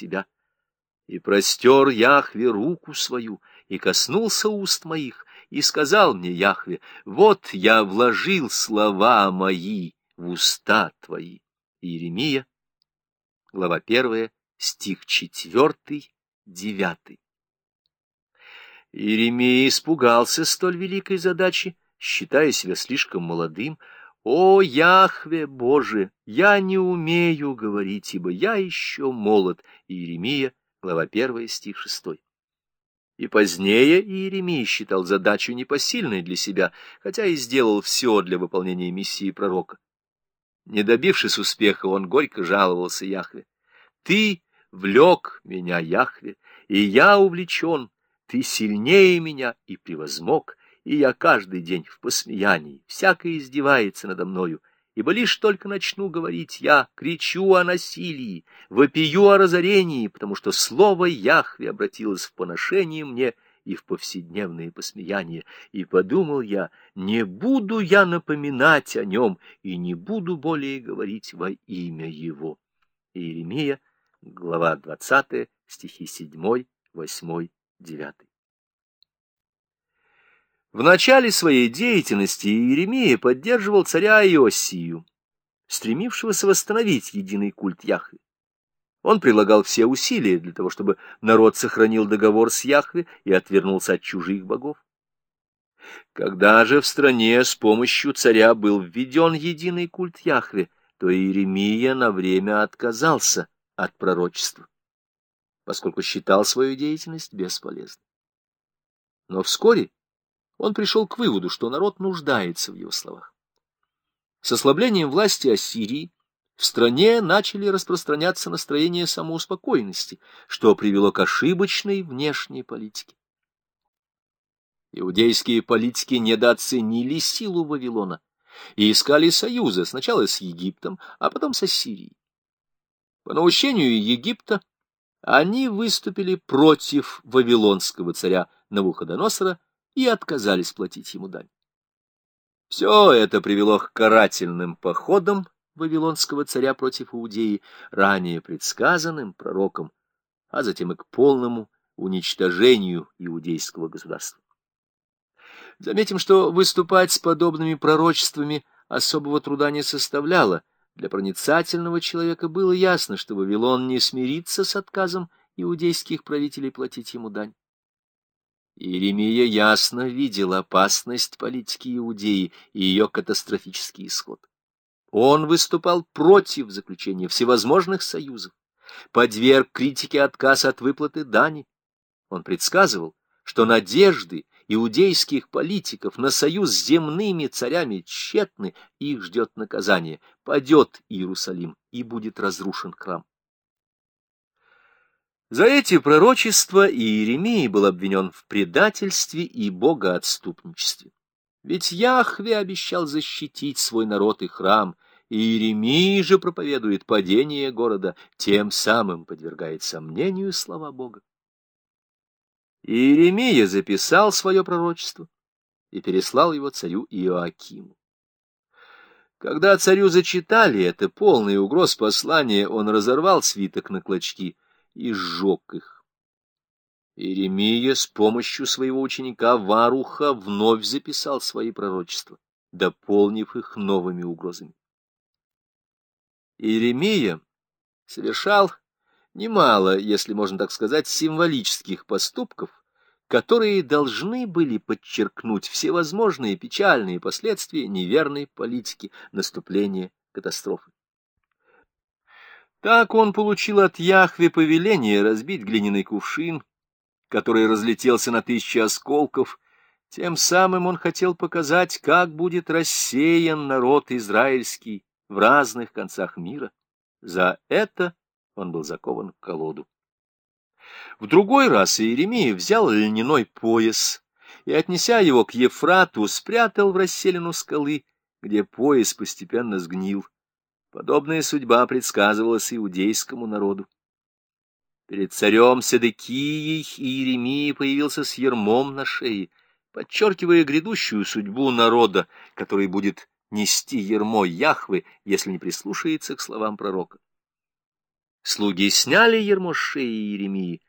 тебя. И простер Яхве руку свою, и коснулся уст моих, и сказал мне Яхве, вот я вложил слова мои в уста твои. Иеремия, глава 1, стих 4, 9. Иеремия испугался столь великой задачи, считая себя слишком молодым. «О, Яхве Боже, я не умею говорить, ибо я еще молод». Иеремия, глава 1, стих 6. И позднее Иеремия считал задачу непосильной для себя, хотя и сделал все для выполнения миссии пророка. Не добившись успеха, он горько жаловался Яхве. «Ты влек меня, Яхве, и я увлечен, ты сильнее меня и превозмог, и я каждый день в посмеянии, всякое издевается надо мною, ибо лишь только начну говорить я, кричу о насилии, вопию о разорении, потому что слово Яхве обратилось в поношение мне и в повседневные посмеяния, и подумал я, не буду я напоминать о нем и не буду более говорить во имя его. Иеремия, глава 20, стихи 7, 8, 9. В начале своей деятельности Иеремия поддерживал царя Иосию, стремившегося восстановить единый культ Яхве. Он прилагал все усилия для того, чтобы народ сохранил договор с Яхве и отвернулся от чужих богов. Когда же в стране с помощью царя был введен единый культ Яхве, то Иеремия на время отказался от пророчества поскольку считал свою деятельность бесполезной. Но вскоре он пришел к выводу, что народ нуждается в его словах. С ослаблением власти Ассирии в стране начали распространяться настроения самоуспокоенности, что привело к ошибочной внешней политике. Иудейские политики недооценили силу Вавилона и искали союза сначала с Египтом, а потом с Ассирией. По наущению Египта они выступили против вавилонского царя Навуходоносора и отказались платить ему дань. Все это привело к карательным походам вавилонского царя против Иудеи, ранее предсказанным пророком, а затем и к полному уничтожению иудейского государства. Заметим, что выступать с подобными пророчествами особого труда не составляло, для проницательного человека было ясно, что Вавилон не смирится с отказом иудейских правителей платить ему дань. Иеремия ясно видел опасность политики Иудеи и ее катастрофический исход. Он выступал против заключения всевозможных союзов, подверг критике отказ от выплаты дани. Он предсказывал, что надежды иудейских политиков на союз с земными царями тщетны, их ждет наказание, падет Иерусалим и будет разрушен храм. За эти пророчества Иеремия был обвинен в предательстве и богоотступничестве. Ведь Яхве обещал защитить свой народ и храм, и Иеремия же проповедует падение города, тем самым подвергает сомнению слова Бога. Иеремия записал свое пророчество и переслал его царю Иоакиму. Когда царю зачитали это полное угроз послание, он разорвал свиток на клочки и сжег их. Иеремия с помощью своего ученика Варуха вновь записал свои пророчества, дополнив их новыми угрозами. Иеремия совершал немало, если можно так сказать, символических поступков, которые должны были подчеркнуть всевозможные печальные последствия неверной политики наступления катастрофы. Так он получил от Яхве повеление разбить глиняный кувшин, который разлетелся на тысячи осколков, тем самым он хотел показать, как будет рассеян народ израильский в разных концах мира. За это он был закован в колоду. В другой раз Иеремия взял льняной пояс и, отнеся его к Ефрату, спрятал в расселину скалы, где пояс постепенно сгнил. Подобная судьба предсказывалась иудейскому народу. Перед царем Седекией Иеремия появился с ермом на шее, подчеркивая грядущую судьбу народа, который будет нести ермо Яхвы, если не прислушается к словам пророка. Слуги сняли ермо с шеи Еремии